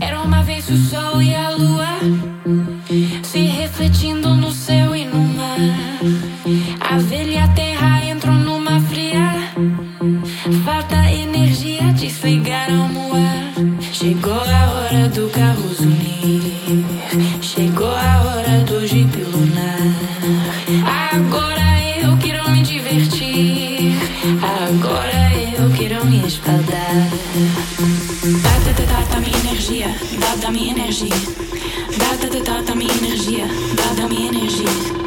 Era uma vez o sol e a lua se refletindo no céu e no mar. A velha terra entrou numa fria. Falta energia, desligaram o ar. Chegou a hora do carro zunir. Chegou a hora do jeep lunar. Agora eu quero me espaldar. Dá-te, dá-te minha energia, dá-te minha energia. Dá-te, dá-te minha energia, dá-te minha energia.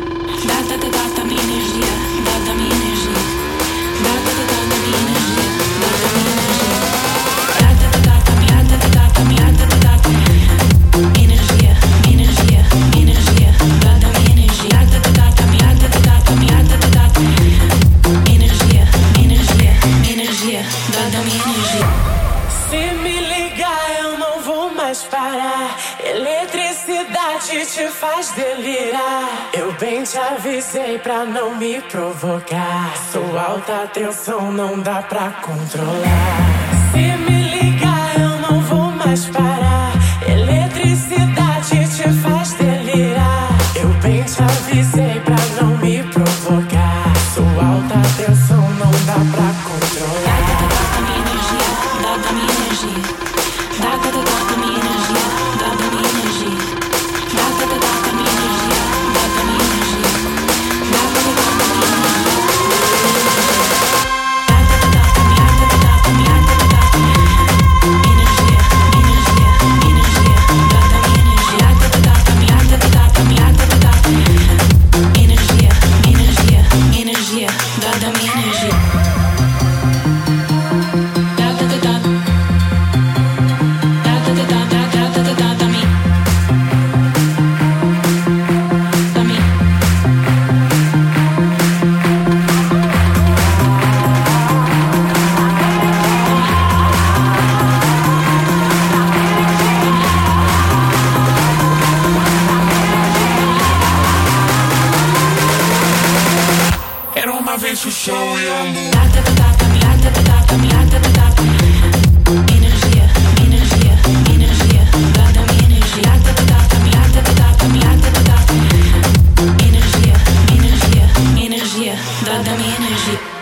Se me ligar, eu não vou mais parar. Eletricidade te faz delirar. Eu bem te avisei pra não me provocar. Sua alta tensão não dá pra controlar. Se me ligar, eu não vou mais parar. Eletricidade te faz delirar. Eu bem te avisei pra não me provocar. Sua alta tensão não dá pra controlar. vem su show e on Lata patata, mi lata patata, mi lata patata Energia, energia, energia Dá-me energia Lata patata, mi lata patata, mi lata patata Energia, energia, energia Dá-me energia